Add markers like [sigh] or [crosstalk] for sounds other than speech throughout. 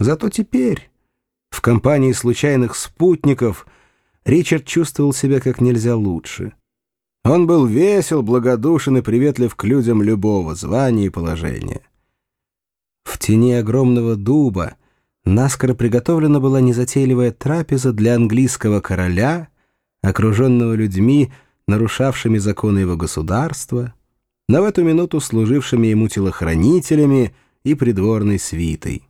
Зато теперь, в компании случайных спутников, Ричард чувствовал себя как нельзя лучше. Он был весел, благодушен и приветлив к людям любого звания и положения. В тени огромного дуба наскоро приготовлена была незатейливая трапеза для английского короля, окруженного людьми, нарушавшими законы его государства, но в эту минуту служившими ему телохранителями и придворной свитой.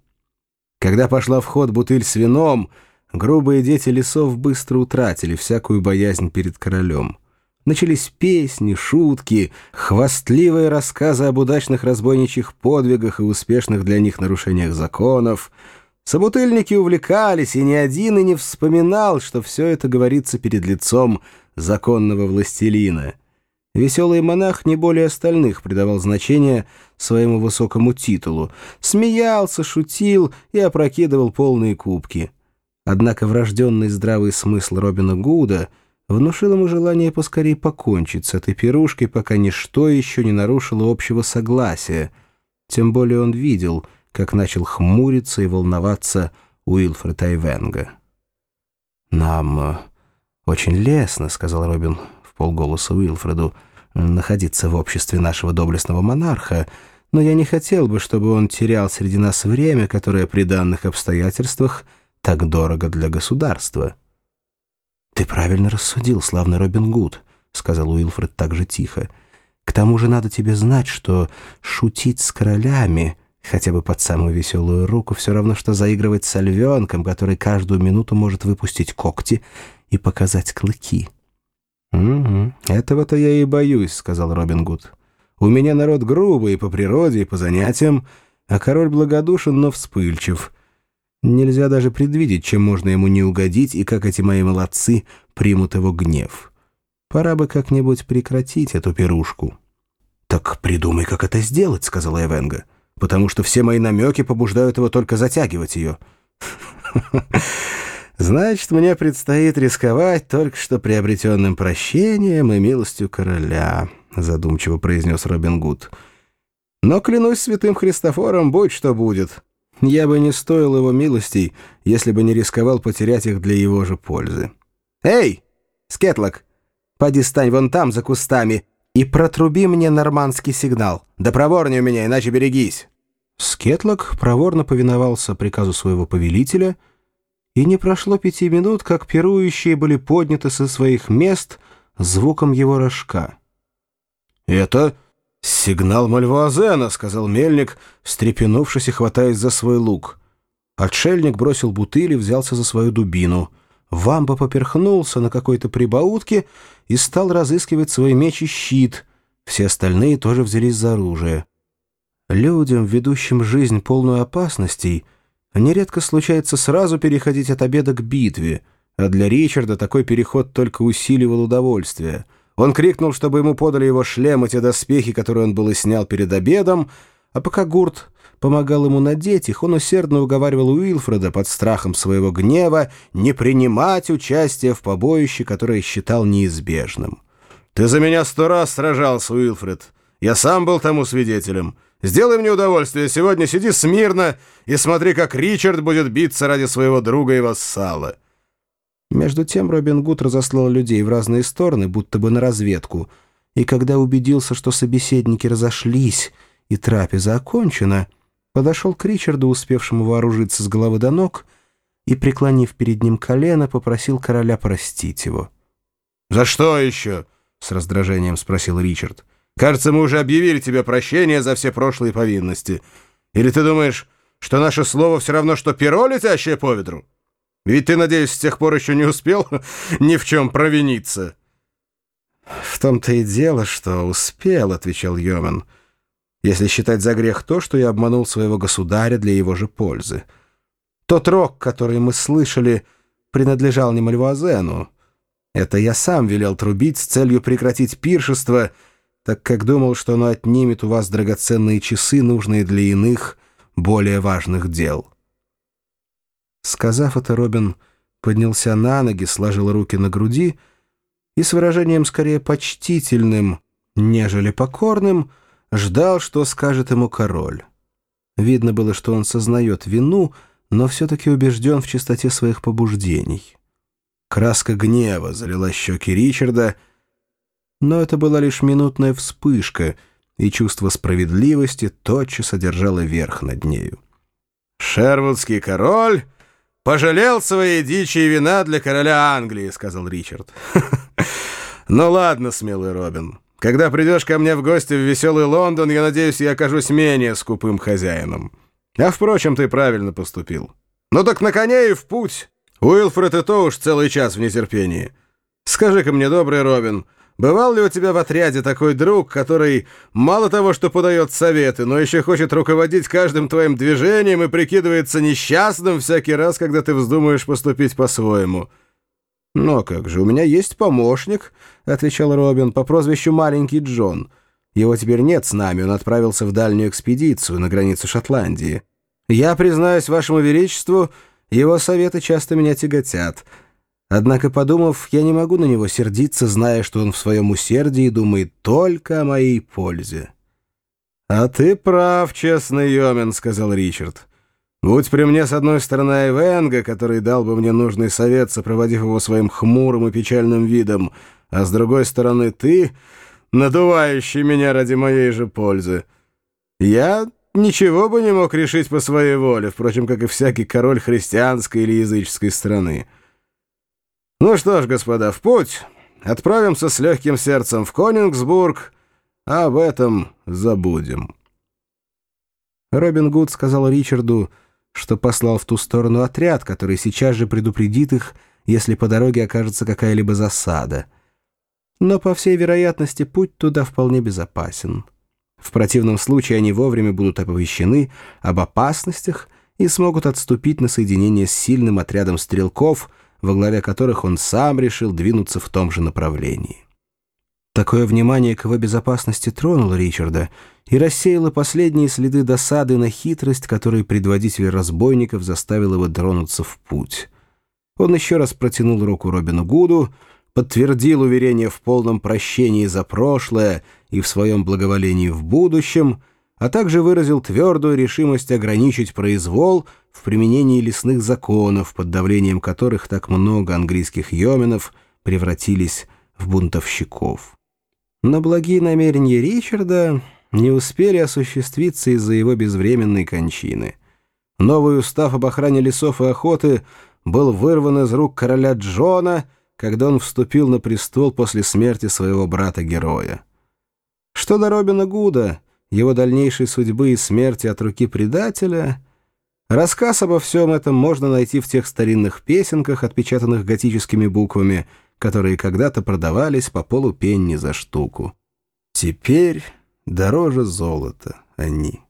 Когда пошла в ход бутыль с вином, грубые дети лесов быстро утратили всякую боязнь перед королем. Начались песни, шутки, хвастливые рассказы об удачных разбойничьих подвигах и успешных для них нарушениях законов. Собутыльники увлекались, и ни один и не вспоминал, что все это говорится перед лицом законного властелина. Веселый монах не более остальных придавал значение своему высокому титулу, смеялся, шутил и опрокидывал полные кубки. Однако врожденный здравый смысл Робина Гуда внушил ему желание поскорее покончить с этой пирушкой, пока ничто еще не нарушило общего согласия. Тем более он видел, как начал хмуриться и волноваться Уилфред Айвенга. «Нам э, очень лестно», — сказал Робин в полголоса Уилфреду, «находиться в обществе нашего доблестного монарха, но я не хотел бы, чтобы он терял среди нас время, которое при данных обстоятельствах так дорого для государства». «Ты правильно рассудил, славный Робин Гуд», — сказал Уилфред так же тихо. «К тому же надо тебе знать, что шутить с королями, хотя бы под самую веселую руку, все равно, что заигрывать с львенком, который каждую минуту может выпустить когти и показать клыки». «Угу, этого-то я и боюсь», — сказал Робин Гуд. «У меня народ грубый по природе и по занятиям, а король благодушен, но вспыльчив». Нельзя даже предвидеть, чем можно ему не угодить и как эти мои молодцы примут его гнев. Пора бы как-нибудь прекратить эту пирушку. «Так придумай, как это сделать», — сказала Эвенга, «потому что все мои намеки побуждают его только затягивать ее». «Значит, мне предстоит рисковать только что приобретенным прощением и милостью короля», — задумчиво произнес Робин Гуд. «Но клянусь святым Христофором, будь что будет». Я бы не стоил его милостей, если бы не рисковал потерять их для его же пользы. «Эй, Скетлок, поди стань вон там, за кустами, и протруби мне нормандский сигнал. Да проворнее у меня, иначе берегись». Скетлок проворно повиновался приказу своего повелителя, и не прошло пяти минут, как пирующие были подняты со своих мест звуком его рожка. «Это «Сигнал Мальвуазена», — сказал мельник, встрепенувшись и хватаясь за свой лук. Отшельник бросил бутыль и взялся за свою дубину. Вамба поперхнулся на какой-то прибаутке и стал разыскивать свой меч и щит. Все остальные тоже взялись за оружие. Людям, ведущим жизнь полную опасностей, нередко случается сразу переходить от обеда к битве, а для Ричарда такой переход только усиливал удовольствие — он крикнул, чтобы ему подали его шлем и те доспехи, которые он был и снял перед обедом, а пока Гурт помогал ему надеть их, он усердно уговаривал Уилфреда под страхом своего гнева не принимать участие в побоище, которое считал неизбежным. «Ты за меня сто раз сражался, Уилфред. Я сам был тому свидетелем. Сделай мне удовольствие, сегодня сиди смирно и смотри, как Ричард будет биться ради своего друга и вассала». Между тем Робин Гуд разослал людей в разные стороны, будто бы на разведку, и когда убедился, что собеседники разошлись и трапеза окончена, подошел к Ричарду, успевшему вооружиться с головы до ног, и, преклонив перед ним колено, попросил короля простить его. «За что еще?» — с раздражением спросил Ричард. «Кажется, мы уже объявили тебе прощение за все прошлые повинности. Или ты думаешь, что наше слово все равно, что перо, летящее по ветру?» Ведь ты, надеюсь, с тех пор еще не успел [laughs] ни в чем провиниться?» «В том-то и дело, что успел», — отвечал Йомен, «если считать за грех то, что я обманул своего государя для его же пользы. Тот рок, который мы слышали, принадлежал не Мальвуазену. Это я сам велел трубить с целью прекратить пиршество, так как думал, что оно отнимет у вас драгоценные часы, нужные для иных, более важных дел». Сказав это, Робин поднялся на ноги, сложил руки на груди и с выражением скорее почтительным, нежели покорным, ждал, что скажет ему король. Видно было, что он сознает вину, но все-таки убежден в чистоте своих побуждений. Краска гнева залила щеки Ричарда, но это была лишь минутная вспышка, и чувство справедливости тотчас одержало верх над нею. «Шервудский король пожалел своей дичи и вина для короля Англии», — сказал Ричард. [laughs] «Ну ладно, смелый Робин, когда придешь ко мне в гости в веселый Лондон, я надеюсь, я окажусь менее скупым хозяином. А, впрочем, ты правильно поступил. Ну так на коне и в путь. Уилфред и то уж целый час в нетерпении. Скажи-ка мне, добрый Робин, бывал ли у тебя в отряде такой друг, который мало того, что подает советы, но еще хочет руководить каждым твоим движением и прикидывается несчастным всякий раз, когда ты вздумаешь поступить по-своему?» «Но как же, у меня есть помощник», — отвечал Робин, — «по прозвищу Маленький Джон. Его теперь нет с нами, он отправился в дальнюю экспедицию на границу Шотландии. Я, признаюсь вашему величеству, его советы часто меня тяготят. Однако, подумав, я не могу на него сердиться, зная, что он в своем усердии думает только о моей пользе». «А ты прав, честный Йомен», — сказал Ричард. Будь при мне с одной стороны Айвенга, который дал бы мне нужный совет, сопроводив его своим хмурым и печальным видом, а с другой стороны ты, надувающий меня ради моей же пользы. Я ничего бы не мог решить по своей воле, впрочем, как и всякий король христианской или языческой страны. Ну что ж, господа, в путь. Отправимся с легким сердцем в Конингсбург, а об этом забудем. Робин Гуд сказал Ричарду, что послал в ту сторону отряд, который сейчас же предупредит их, если по дороге окажется какая-либо засада. Но, по всей вероятности, путь туда вполне безопасен. В противном случае они вовремя будут оповещены об опасностях и смогут отступить на соединение с сильным отрядом стрелков, во главе которых он сам решил двинуться в том же направлении. Такое внимание к его безопасности тронуло Ричарда и рассеяло последние следы досады на хитрость, которой предводитель разбойников заставил его тронуться в путь. Он еще раз протянул руку Робину Гуду, подтвердил уверение в полном прощении за прошлое и в своем благоволении в будущем, а также выразил твердую решимость ограничить произвол в применении лесных законов, под давлением которых так много английских йоменов превратились в бунтовщиков. Но благие намерения Ричарда не успели осуществиться из-за его безвременной кончины. Новый устав об охране лесов и охоты был вырван из рук короля Джона, когда он вступил на престол после смерти своего брата-героя. Что до Робина Гуда, его дальнейшей судьбы и смерти от руки предателя, рассказ обо всем этом можно найти в тех старинных песенках, отпечатанных готическими буквами — которые когда-то продавались по полупенни за штуку. Теперь дороже золота они.